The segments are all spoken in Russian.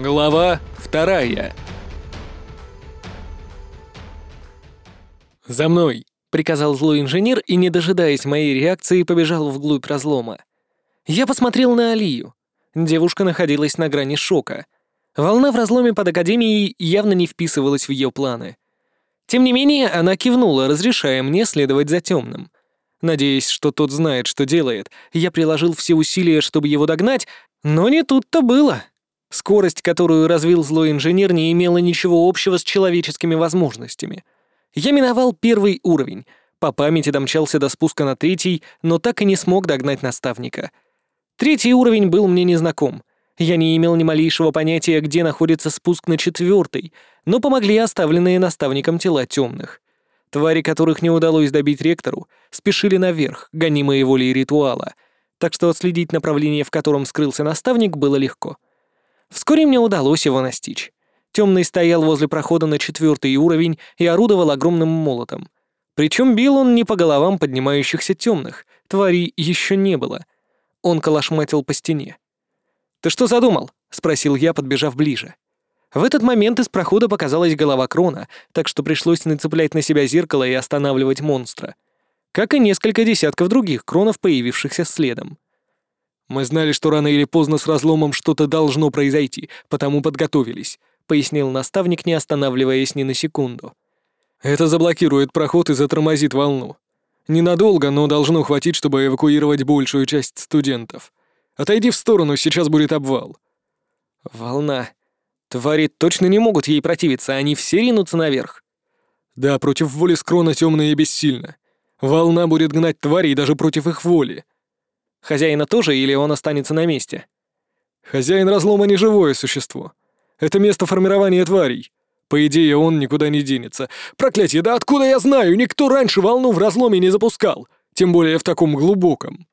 Глава вторая. «За мной!» — приказал злой инженер и, не дожидаясь моей реакции, побежал вглубь разлома. Я посмотрел на Алию. Девушка находилась на грани шока. Волна в разломе под Академией явно не вписывалась в ее планы. Тем не менее, она кивнула, разрешая мне следовать за темным. Надеясь, что тот знает, что делает, я приложил все усилия, чтобы его догнать, но не тут-то было. Скорость, которую развил злой инженер, не имела ничего общего с человеческими возможностями. Я миновал первый уровень, по памяти домчался до спуска на третий, но так и не смог догнать наставника. Третий уровень был мне незнаком. Я не имел ни малейшего понятия, где находится спуск на четвертый, но помогли оставленные наставником тела темных. Твари, которых не удалось добить ректору, спешили наверх, гонимые волей ритуала, так что отследить направление, в котором скрылся наставник, было легко. Вскоре мне удалось его настичь. Темный стоял возле прохода на четвертый уровень и орудовал огромным молотом. Причем бил он не по головам поднимающихся темных, тварей еще не было. Он калашматил по стене. «Ты что задумал?» — спросил я, подбежав ближе. В этот момент из прохода показалась голова Крона, так что пришлось нацеплять на себя зеркало и останавливать монстра. Как и несколько десятков других кронов, появившихся следом. «Мы знали, что рано или поздно с разломом что-то должно произойти, потому подготовились», — пояснил наставник, не останавливаясь ни на секунду. «Это заблокирует проход и затормозит волну. Ненадолго, но должно хватить, чтобы эвакуировать большую часть студентов. Отойди в сторону, сейчас будет обвал». «Волна. Твари точно не могут ей противиться, они все ринутся наверх». «Да, против воли скрона темная и бессильна. Волна будет гнать тварей даже против их воли. Хозяина тоже или он останется на месте? Хозяин разлома не живое существо. Это место формирования тварей. По идее, он никуда не денется. Проклятие, да откуда я знаю? Никто раньше волну в разломе не запускал. Тем более в таком глубоком.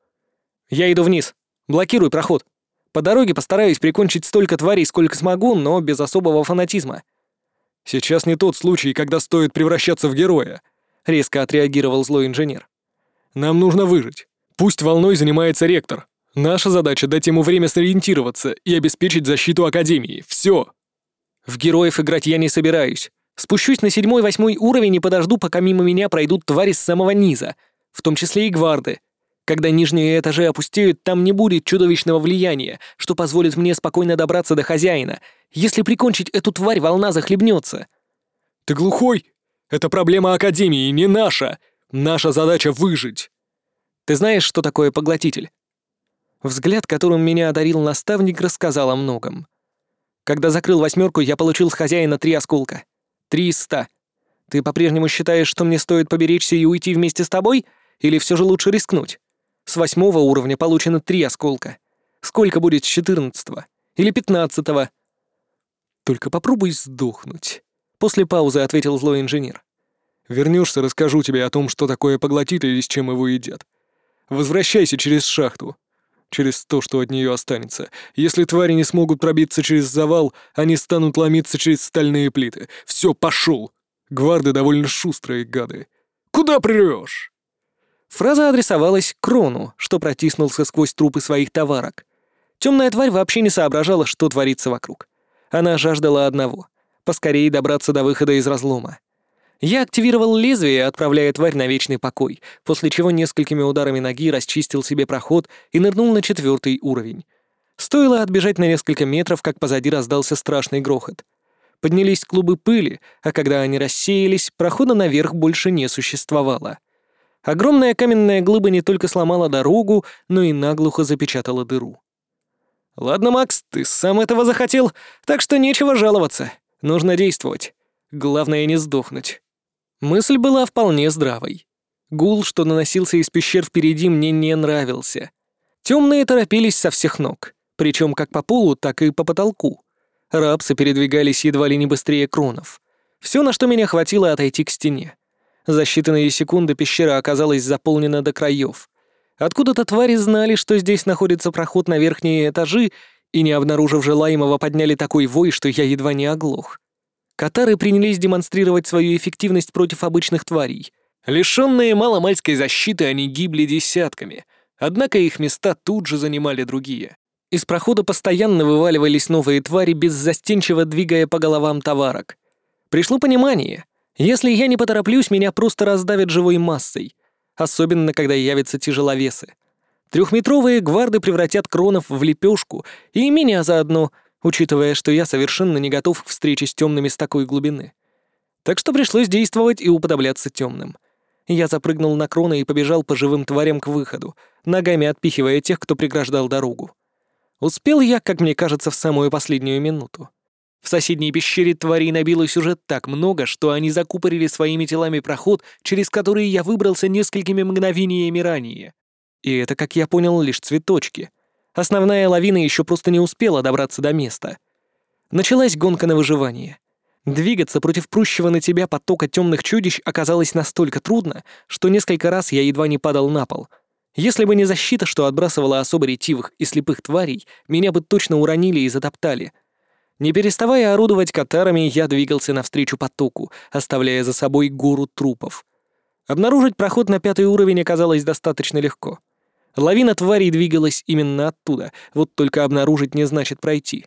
Я иду вниз. Блокируй проход. По дороге постараюсь прикончить столько тварей, сколько смогу, но без особого фанатизма. Сейчас не тот случай, когда стоит превращаться в героя, резко отреагировал злой инженер. Нам нужно выжить. Пусть волной занимается ректор. Наша задача — дать ему время сориентироваться и обеспечить защиту Академии. Все. В героев играть я не собираюсь. Спущусь на седьмой-восьмой уровень и подожду, пока мимо меня пройдут твари с самого низа, в том числе и гварды. Когда нижние этажи опустеют, там не будет чудовищного влияния, что позволит мне спокойно добраться до хозяина. Если прикончить эту тварь, волна захлебнется. Ты глухой? Это проблема Академии, не наша. Наша задача — выжить. Ты знаешь, что такое поглотитель?» Взгляд, которым меня одарил наставник, рассказал о многом. Когда закрыл восьмерку, я получил с хозяина три осколка. Три из ста. Ты по-прежнему считаешь, что мне стоит поберечься и уйти вместе с тобой? Или все же лучше рискнуть? С восьмого уровня получено три осколка. Сколько будет с четырнадцатого? Или пятнадцатого? Только попробуй сдохнуть. После паузы ответил злой инженер. Вернешься, расскажу тебе о том, что такое поглотитель и с чем его едят. Возвращайся через шахту. Через то, что от нее останется. Если твари не смогут пробиться через завал, они станут ломиться через стальные плиты. Все, пошел. Гварды довольно шустрые гады. Куда прешь? Фраза адресовалась Крону, что протиснулся сквозь трупы своих товарок. Темная тварь вообще не соображала, что творится вокруг. Она жаждала одного — поскорее добраться до выхода из разлома. Я активировал лезвие, отправляя тварь на вечный покой, после чего несколькими ударами ноги расчистил себе проход и нырнул на четвертый уровень. Стоило отбежать на несколько метров, как позади раздался страшный грохот. Поднялись клубы пыли, а когда они рассеялись, прохода наверх больше не существовало. Огромная каменная глыба не только сломала дорогу, но и наглухо запечатала дыру. «Ладно, Макс, ты сам этого захотел, так что нечего жаловаться. Нужно действовать. Главное не сдохнуть». Мысль была вполне здравой. Гул, что наносился из пещер впереди, мне не нравился. Темные торопились со всех ног, причем как по полу, так и по потолку. Рапсы передвигались едва ли не быстрее кронов. Все, на что меня хватило отойти к стене. За считанные секунды пещера оказалась заполнена до краев. Откуда-то твари знали, что здесь находится проход на верхние этажи, и, не обнаружив желаемого, подняли такой вой, что я едва не оглох. Катары принялись демонстрировать свою эффективность против обычных тварей. Лишенные маломальской защиты, они гибли десятками, однако их места тут же занимали другие. Из прохода постоянно вываливались новые твари, беззастенчиво двигая по головам товарок. Пришло понимание. Если я не потороплюсь, меня просто раздавят живой массой. Особенно, когда явятся тяжеловесы. Трехметровые гварды превратят кронов в лепешку, и меня заодно, учитывая, что я совершенно не готов к встрече с темными с такой глубины. Так что пришлось действовать и уподобляться темным. Я запрыгнул на крона и побежал по живым тварям к выходу, ногами отпихивая тех, кто преграждал дорогу. Успел я, как мне кажется, в самую последнюю минуту. В соседней пещере тварей набилось уже так много, что они закупорили своими телами проход, через который я выбрался несколькими мгновениями ранее. И это, как я понял, лишь цветочки. Основная лавина еще просто не успела добраться до места. Началась гонка на выживание. Двигаться против прущего на тебя потока темных чудищ оказалось настолько трудно, что несколько раз я едва не падал на пол. Если бы не защита, что отбрасывала особо ретивых и слепых тварей, меня бы точно уронили и затоптали. Не переставая орудовать катарами, я двигался навстречу потоку, оставляя за собой гору трупов. Обнаружить проход на пятый уровень оказалось достаточно легко. Лавина тварей двигалась именно оттуда, вот только обнаружить не значит пройти.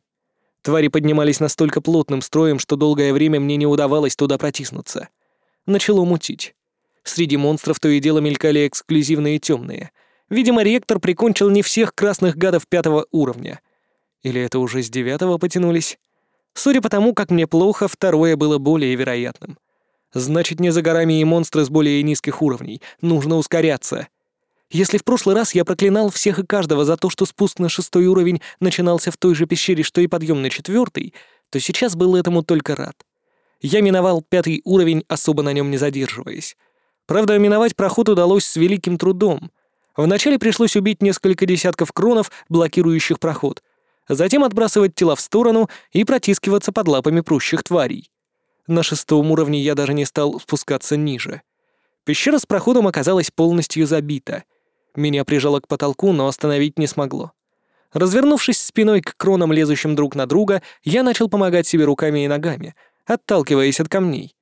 Твари поднимались настолько плотным строем, что долгое время мне не удавалось туда протиснуться. Начало мутить. Среди монстров то и дело мелькали эксклюзивные темные. Видимо, ректор прикончил не всех красных гадов пятого уровня. Или это уже с девятого потянулись? Судя по тому, как мне плохо, второе было более вероятным. Значит, не за горами и монстры с более низких уровней. Нужно ускоряться. Если в прошлый раз я проклинал всех и каждого за то, что спуск на шестой уровень начинался в той же пещере, что и подъем на четвертый, то сейчас был этому только рад. Я миновал пятый уровень, особо на нем не задерживаясь. Правда, миновать проход удалось с великим трудом. Вначале пришлось убить несколько десятков кронов, блокирующих проход, затем отбрасывать тела в сторону и протискиваться под лапами прущих тварей. На шестом уровне я даже не стал спускаться ниже. Пещера с проходом оказалась полностью забита — меня прижало к потолку, но остановить не смогло. Развернувшись спиной к кронам, лезущим друг на друга, я начал помогать себе руками и ногами, отталкиваясь от камней.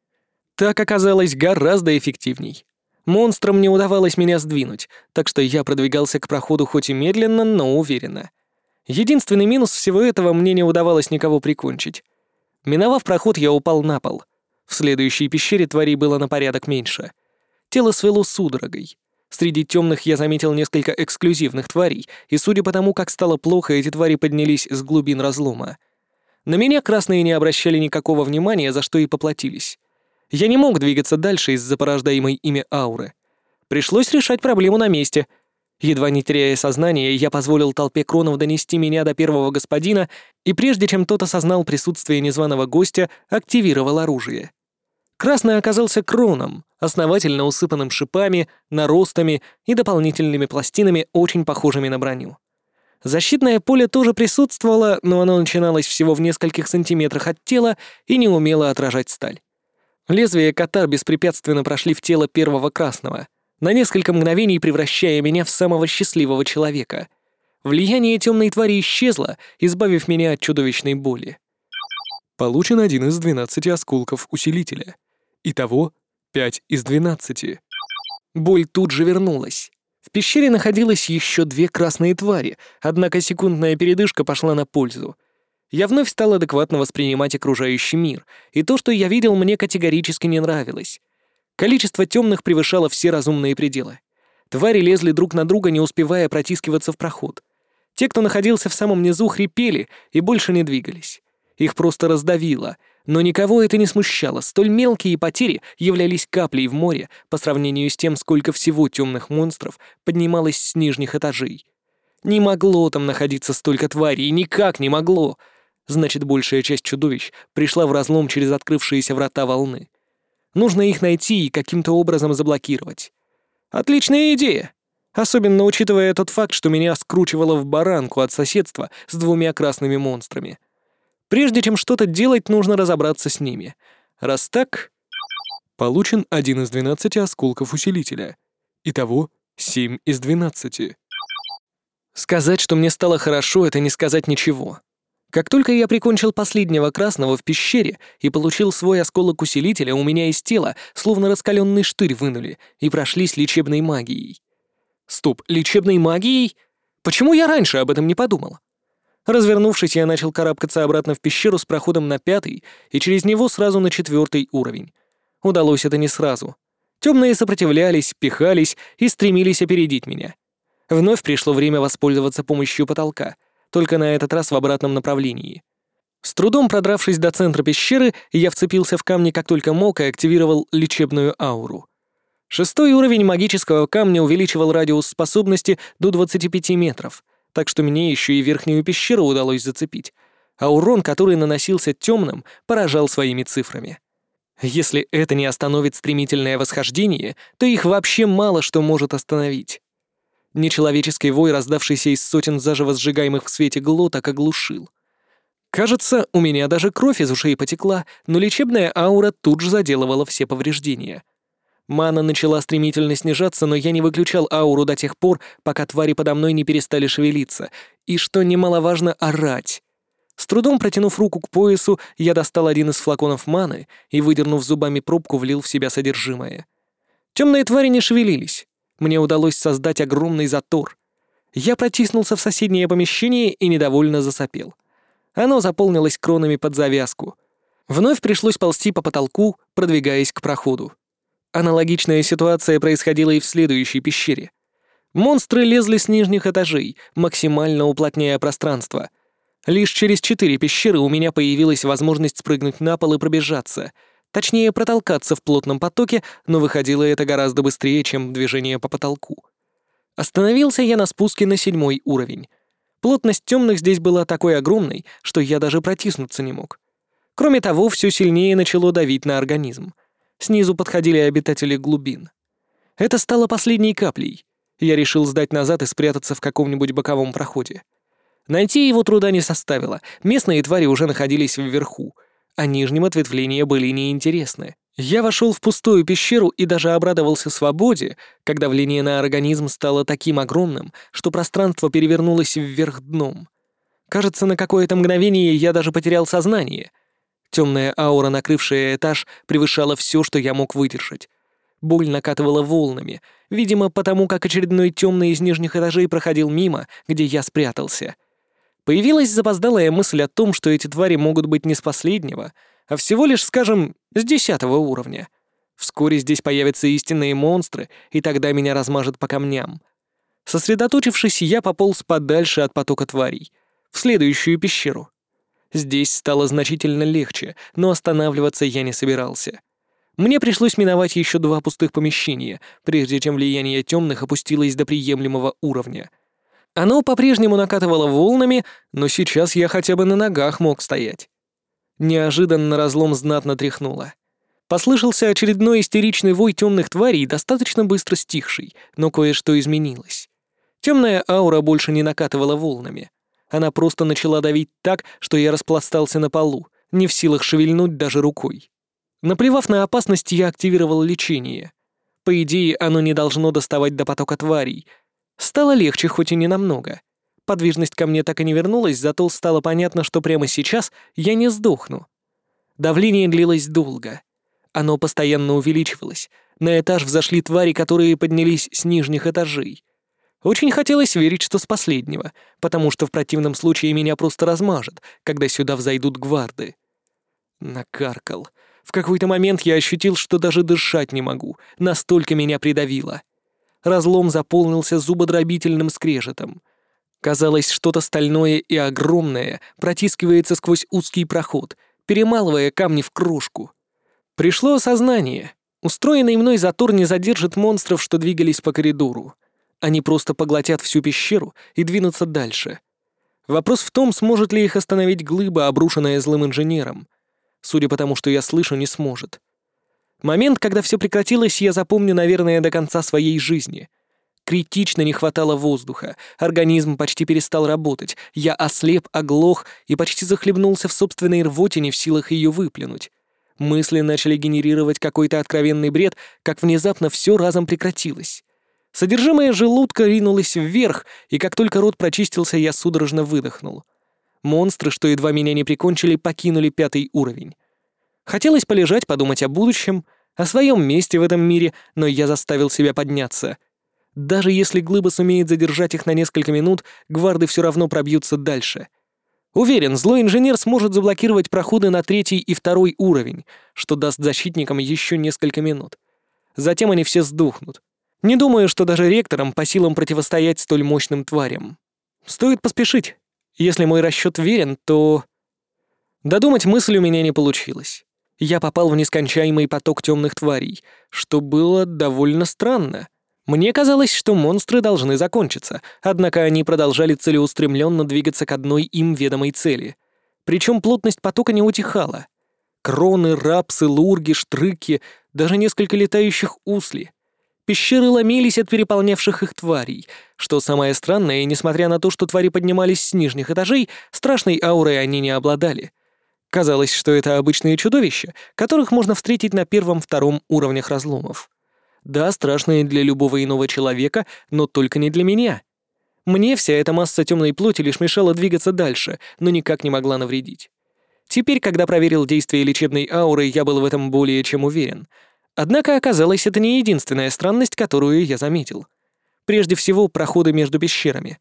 Так оказалось гораздо эффективней. Монстрам не удавалось меня сдвинуть, так что я продвигался к проходу хоть и медленно, но уверенно. Единственный минус всего этого мне не удавалось никого прикончить. Миновав проход, я упал на пол. В следующей пещере тварей было на порядок меньше. Тело свело судорогой. Среди темных я заметил несколько эксклюзивных тварей, и судя по тому, как стало плохо, эти твари поднялись с глубин разлома. На меня красные не обращали никакого внимания, за что и поплатились. Я не мог двигаться дальше из-за порождаемой ими ауры. Пришлось решать проблему на месте. Едва не теряя сознание, я позволил толпе кронов донести меня до первого господина, и прежде чем тот осознал присутствие незваного гостя, активировал оружие. Красный оказался кроном, основательно усыпанным шипами, наростами и дополнительными пластинами, очень похожими на броню. Защитное поле тоже присутствовало, но оно начиналось всего в нескольких сантиметрах от тела и не умело отражать сталь. Лезвия катар беспрепятственно прошли в тело первого красного, на несколько мгновений превращая меня в самого счастливого человека. Влияние темной твари исчезло, избавив меня от чудовищной боли. Получен один из 12 осколков усилителя — Итого 5 из 12. Боль тут же вернулась. В пещере находилось еще две красные твари, однако секундная передышка пошла на пользу. Я вновь стал адекватно воспринимать окружающий мир, и то, что я видел, мне категорически не нравилось. Количество темных превышало все разумные пределы. Твари лезли друг на друга, не успевая протискиваться в проход. Те, кто находился в самом низу, хрипели и больше не двигались. Их просто раздавило, но никого это не смущало, столь мелкие потери являлись каплей в море по сравнению с тем, сколько всего темных монстров поднималось с нижних этажей. Не могло там находиться столько тварей, никак не могло. Значит, большая часть чудовищ пришла в разлом через открывшиеся врата волны. Нужно их найти и каким-то образом заблокировать. Отличная идея! Особенно учитывая тот факт, что меня скручивало в баранку от соседства с двумя красными монстрами — Прежде чем что-то делать, нужно разобраться с ними. Раз так... Получен один из 12 осколков усилителя. Итого 7 из 12. Сказать, что мне стало хорошо, это не сказать ничего. Как только я прикончил последнего красного в пещере и получил свой осколок усилителя, у меня из тела словно раскаленный штырь вынули и прошлись лечебной магией. Стоп, лечебной магией? Почему я раньше об этом не подумал? Развернувшись, я начал карабкаться обратно в пещеру с проходом на пятый и через него сразу на четвертый уровень. Удалось это не сразу. Темные сопротивлялись, пихались и стремились опередить меня. Вновь пришло время воспользоваться помощью потолка, только на этот раз в обратном направлении. С трудом продравшись до центра пещеры, я вцепился в камни как только мог и активировал лечебную ауру. Шестой уровень магического камня увеличивал радиус способности до 25 метров, так что мне еще и верхнюю пещеру удалось зацепить, а урон, который наносился темным, поражал своими цифрами. Если это не остановит стремительное восхождение, то их вообще мало что может остановить. Нечеловеческий вой, раздавшийся из сотен заживо сжигаемых в свете глоток, оглушил. Кажется, у меня даже кровь из ушей потекла, но лечебная аура тут же заделывала все повреждения. Мана начала стремительно снижаться, но я не выключал ауру до тех пор, пока твари подо мной не перестали шевелиться, и, что немаловажно, орать. С трудом протянув руку к поясу, я достал один из флаконов маны и, выдернув зубами пробку, влил в себя содержимое. Темные твари не шевелились. Мне удалось создать огромный затор. Я протиснулся в соседнее помещение и недовольно засопел. Оно заполнилось кронами под завязку. Вновь пришлось ползти по потолку, продвигаясь к проходу. Аналогичная ситуация происходила и в следующей пещере. Монстры лезли с нижних этажей, максимально уплотняя пространство. Лишь через четыре пещеры у меня появилась возможность спрыгнуть на пол и пробежаться. Точнее, протолкаться в плотном потоке, но выходило это гораздо быстрее, чем движение по потолку. Остановился я на спуске на седьмой уровень. Плотность темных здесь была такой огромной, что я даже протиснуться не мог. Кроме того, все сильнее начало давить на организм. Снизу подходили обитатели глубин. Это стало последней каплей. Я решил сдать назад и спрятаться в каком-нибудь боковом проходе. Найти его труда не составило, местные твари уже находились вверху, а нижним ответвления были неинтересны. Я вошел в пустую пещеру и даже обрадовался свободе, когда давление на организм стало таким огромным, что пространство перевернулось вверх дном. Кажется, на какое-то мгновение я даже потерял сознание. Темная аура, накрывшая этаж, превышала все, что я мог выдержать. Боль накатывала волнами, видимо, потому как очередной темный из нижних этажей проходил мимо, где я спрятался. Появилась запоздалая мысль о том, что эти твари могут быть не с последнего — а всего лишь, скажем, с десятого уровня. Вскоре здесь появятся истинные монстры, и тогда меня размажет по камням. Сосредоточившись, я пополз подальше от потока тварей, в следующую пещеру. Здесь стало значительно легче, но останавливаться я не собирался. Мне пришлось миновать еще два пустых помещения, прежде чем влияние темных опустилось до приемлемого уровня. Оно по-прежнему накатывало волнами, но сейчас я хотя бы на ногах мог стоять. Неожиданно разлом знатно тряхнуло. Послышался очередной истеричный вой темных тварей, достаточно быстро стихший, но кое-что изменилось. Темная аура больше не накатывала волнами. Она просто начала давить так, что я распластался на полу, не в силах шевельнуть даже рукой. Наплевав на опасность, я активировал лечение. По идее, оно не должно доставать до потока тварей. Стало легче, хоть и не намного. Подвижность ко мне так и не вернулась, зато стало понятно, что прямо сейчас я не сдохну. Давление длилось долго. Оно постоянно увеличивалось. На этаж взошли твари, которые поднялись с нижних этажей. Очень хотелось верить, что с последнего, потому что в противном случае меня просто размажет, когда сюда взойдут гварды. Накаркал. В какой-то момент я ощутил, что даже дышать не могу, настолько меня придавило. Разлом заполнился зубодробительным скрежетом. Казалось, что-то стальное и огромное протискивается сквозь узкий проход, перемалывая камни в крошку. Пришло осознание. Устроенный мной затор не задержит монстров, что двигались по коридору. Они просто поглотят всю пещеру и двинутся дальше. Вопрос в том, сможет ли их остановить глыба, обрушенная злым инженером. Судя по тому, что я слышу, не сможет. Момент, когда все прекратилось, я запомню, наверное, до конца своей жизни — Критично не хватало воздуха, организм почти перестал работать, я ослеп, оглох и почти захлебнулся в собственной рвоте, не в силах ее выплюнуть. Мысли начали генерировать какой-то откровенный бред, как внезапно все разом прекратилось. Содержимое желудка ринулось вверх, и как только рот прочистился, я судорожно выдохнул. Монстры, что едва меня не прикончили, покинули пятый уровень. Хотелось полежать, подумать о будущем, о своем месте в этом мире, но я заставил себя подняться — даже если глыба сумеет задержать их на несколько минут, гварды все равно пробьются дальше. Уверен, злой инженер сможет заблокировать проходы на третий и второй уровень, что даст защитникам еще несколько минут. Затем они все сдохнут. Не думаю, что даже ректорам по силам противостоять столь мощным тварям. Стоит поспешить. Если мой расчет верен, то... Додумать мысль у меня не получилось. Я попал в нескончаемый поток темных тварей, что было довольно странно. Мне казалось, что монстры должны закончиться, однако они продолжали целеустремленно двигаться к одной им ведомой цели. Причем плотность потока не утихала. Кроны, рапсы, лурги, штрыки, даже несколько летающих усли. Пещеры ломились от переполнявших их тварей, что самое странное, несмотря на то, что твари поднимались с нижних этажей, страшной аурой они не обладали. Казалось, что это обычные чудовища, которых можно встретить на первом-втором уровнях разломов. Да, страшные для любого иного человека, но только не для меня. Мне вся эта масса темной плоти лишь мешала двигаться дальше, но никак не могла навредить. Теперь, когда проверил действие лечебной ауры, я был в этом более чем уверен. Однако оказалось, это не единственная странность, которую я заметил. Прежде всего, проходы между пещерами.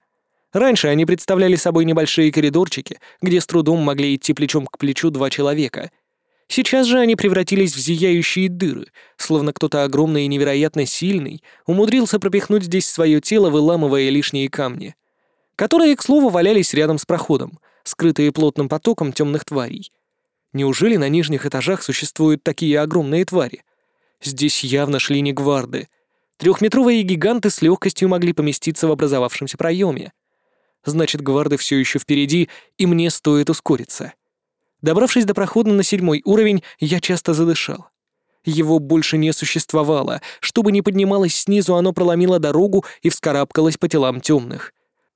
Раньше они представляли собой небольшие коридорчики, где с трудом могли идти плечом к плечу два человека — Сейчас же они превратились в зияющие дыры, словно кто-то огромный и невероятно сильный умудрился пропихнуть здесь свое тело, выламывая лишние камни, которые, к слову, валялись рядом с проходом, скрытые плотным потоком темных тварей. Неужели на нижних этажах существуют такие огромные твари? Здесь явно шли не гварды. Трехметровые гиганты с легкостью могли поместиться в образовавшемся проеме. Значит, гварды все еще впереди, и мне стоит ускориться. Добравшись до прохода на седьмой уровень, я часто задышал. Его больше не существовало. Чтобы не поднималось снизу, оно проломило дорогу и вскарабкалось по телам темных.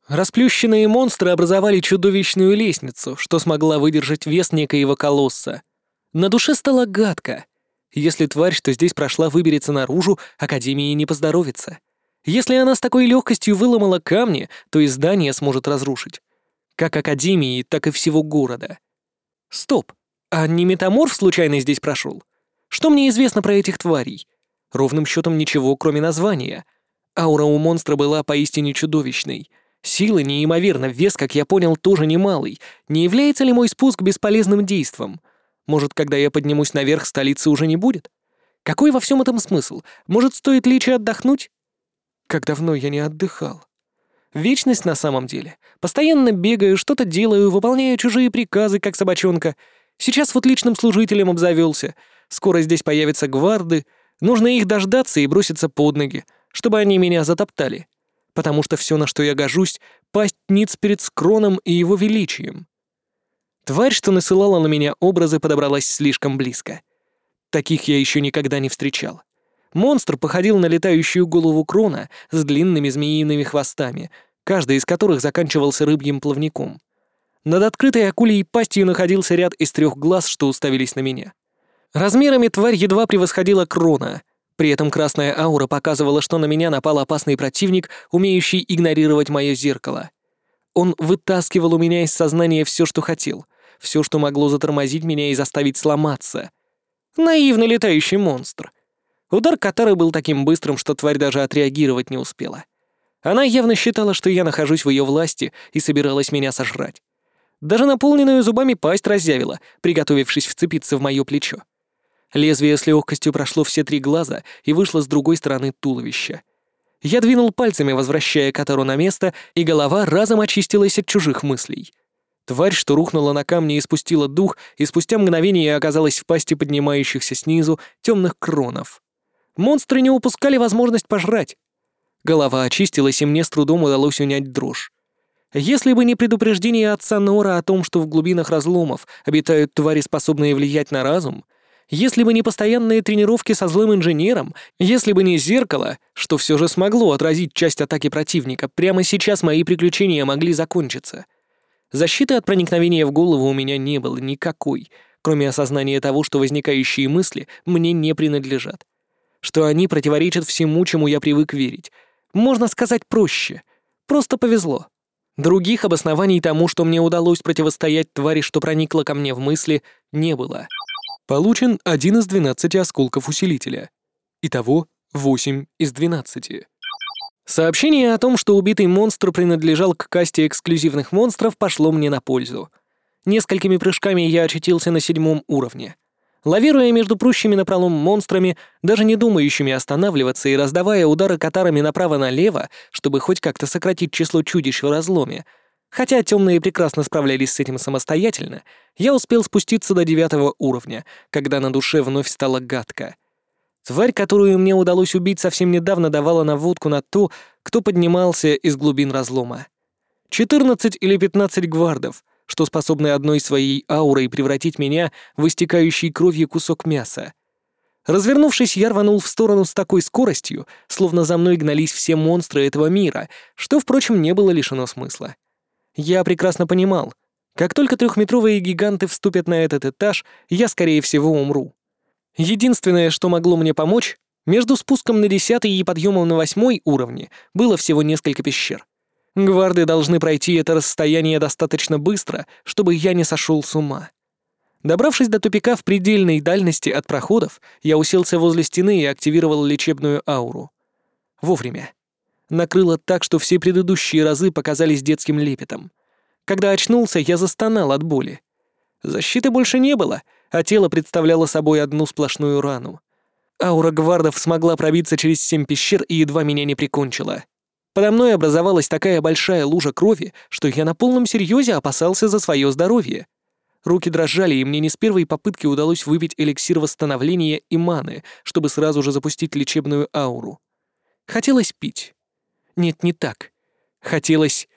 Расплющенные монстры образовали чудовищную лестницу, что смогла выдержать вес некоего колосса. На душе стало гадко. Если тварь, что здесь прошла, выберется наружу, Академии не поздоровится. Если она с такой легкостью выломала камни, то и здание сможет разрушить. Как Академии, так и всего города. Стоп, а не метаморф случайно здесь прошел? Что мне известно про этих тварей? Ровным счетом ничего, кроме названия. Аура у монстра была поистине чудовищной. Силы неимоверно, вес, как я понял, тоже немалый. Не является ли мой спуск бесполезным действом? Может, когда я поднимусь наверх, столицы уже не будет? Какой во всем этом смысл? Может, стоит лечь отдохнуть? Как давно я не отдыхал. Вечность на самом деле. Постоянно бегаю, что-то делаю, выполняю чужие приказы, как собачонка. Сейчас вот личным служителем обзавелся. Скоро здесь появятся гварды. Нужно их дождаться и броситься под ноги, чтобы они меня затоптали. Потому что все, на что я гожусь, пасть ниц перед Скроном и его величием. Тварь, что насылала на меня образы, подобралась слишком близко. Таких я еще никогда не встречал. Монстр походил на летающую голову крона с длинными змеиными хвостами, каждый из которых заканчивался рыбьим плавником. Над открытой акулей пастью находился ряд из трех глаз, что уставились на меня. Размерами тварь едва превосходила крона. При этом красная аура показывала, что на меня напал опасный противник, умеющий игнорировать мое зеркало. Он вытаскивал у меня из сознания все, что хотел, все, что могло затормозить меня и заставить сломаться. Наивный летающий монстр — Удар Катары был таким быстрым, что тварь даже отреагировать не успела. Она явно считала, что я нахожусь в ее власти и собиралась меня сожрать. Даже наполненную зубами пасть разъявила, приготовившись вцепиться в мое плечо. Лезвие с легкостью прошло все три глаза и вышло с другой стороны туловища. Я двинул пальцами, возвращая Катару на место, и голова разом очистилась от чужих мыслей. Тварь, что рухнула на камни и спустила дух, и спустя мгновение оказалась в пасти поднимающихся снизу темных кронов. Монстры не упускали возможность пожрать. Голова очистилась, и мне с трудом удалось унять дрожь. Если бы не предупреждение отца Нора о том, что в глубинах разломов обитают твари, способные влиять на разум, если бы не постоянные тренировки со злым инженером, если бы не зеркало, что все же смогло отразить часть атаки противника, прямо сейчас мои приключения могли закончиться. Защиты от проникновения в голову у меня не было никакой, кроме осознания того, что возникающие мысли мне не принадлежат что они противоречат всему, чему я привык верить. Можно сказать проще. Просто повезло. Других обоснований тому, что мне удалось противостоять твари, что проникла ко мне в мысли, не было. Получен один из двенадцати осколков усилителя. Итого восемь из двенадцати. Сообщение о том, что убитый монстр принадлежал к касте эксклюзивных монстров, пошло мне на пользу. Несколькими прыжками я очутился на седьмом уровне. Лавируя между прущими напролом монстрами, даже не думающими останавливаться и раздавая удары катарами направо-налево, чтобы хоть как-то сократить число чудищ в разломе, хотя темные прекрасно справлялись с этим самостоятельно, я успел спуститься до девятого уровня, когда на душе вновь стало гадко. Тварь, которую мне удалось убить совсем недавно, давала наводку на то, кто поднимался из глубин разлома. 14 или 15 гвардов, что способны одной своей аурой превратить меня в истекающий кровью кусок мяса. Развернувшись, я рванул в сторону с такой скоростью, словно за мной гнались все монстры этого мира, что, впрочем, не было лишено смысла. Я прекрасно понимал, как только трехметровые гиганты вступят на этот этаж, я, скорее всего, умру. Единственное, что могло мне помочь, между спуском на десятый и подъемом на восьмой уровне было всего несколько пещер. Гварды должны пройти это расстояние достаточно быстро, чтобы я не сошел с ума. Добравшись до тупика в предельной дальности от проходов, я уселся возле стены и активировал лечебную ауру. Вовремя. Накрыло так, что все предыдущие разы показались детским лепетом. Когда очнулся, я застонал от боли. Защиты больше не было, а тело представляло собой одну сплошную рану. Аура гвардов смогла пробиться через семь пещер и едва меня не прикончила. Подо мной образовалась такая большая лужа крови, что я на полном серьезе опасался за свое здоровье. Руки дрожали, и мне не с первой попытки удалось выпить эликсир восстановления и маны, чтобы сразу же запустить лечебную ауру. Хотелось пить. Нет, не так. Хотелось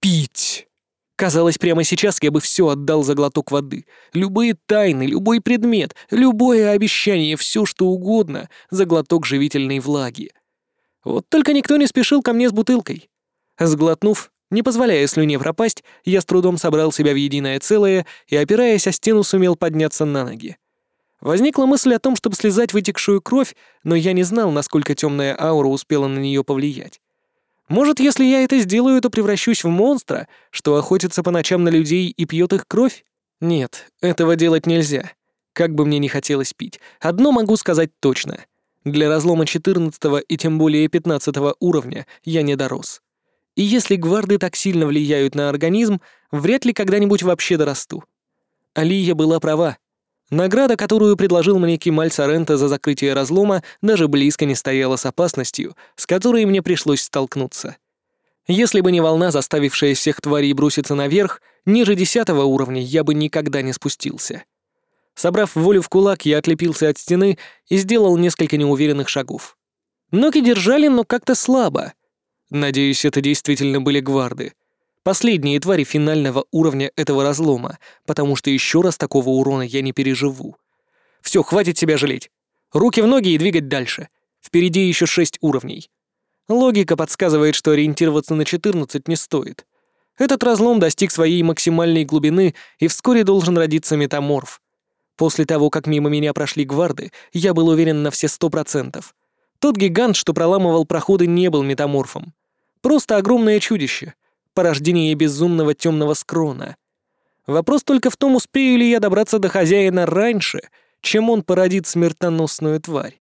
пить. Казалось, прямо сейчас я бы все отдал за глоток воды. Любые тайны, любой предмет, любое обещание, все что угодно за глоток живительной влаги. Вот только никто не спешил ко мне с бутылкой. Сглотнув, не позволяя слюне пропасть, я с трудом собрал себя в единое целое и, опираясь о стену, сумел подняться на ноги. Возникла мысль о том, чтобы слезать вытекшую кровь, но я не знал, насколько темная аура успела на нее повлиять. Может, если я это сделаю, то превращусь в монстра, что охотится по ночам на людей и пьет их кровь? Нет, этого делать нельзя. Как бы мне ни хотелось пить, одно могу сказать точно — для разлома 14 и тем более 15 уровня я не дорос. И если гварды так сильно влияют на организм, вряд ли когда-нибудь вообще дорасту. Алия была права. Награда, которую предложил мне Кемаль Сарента за закрытие разлома, даже близко не стояла с опасностью, с которой мне пришлось столкнуться. Если бы не волна, заставившая всех тварей броситься наверх, ниже десятого уровня я бы никогда не спустился. Собрав волю в кулак, я отлепился от стены и сделал несколько неуверенных шагов. Ноги держали, но как-то слабо. Надеюсь, это действительно были гварды. Последние твари финального уровня этого разлома, потому что еще раз такого урона я не переживу. Все, хватит себя жалеть. Руки в ноги и двигать дальше. Впереди еще шесть уровней. Логика подсказывает, что ориентироваться на 14 не стоит. Этот разлом достиг своей максимальной глубины и вскоре должен родиться метаморф, После того, как мимо меня прошли гварды, я был уверен на все сто процентов. Тот гигант, что проламывал проходы, не был метаморфом. Просто огромное чудище. Порождение безумного темного скрона. Вопрос только в том, успею ли я добраться до хозяина раньше, чем он породит смертоносную тварь.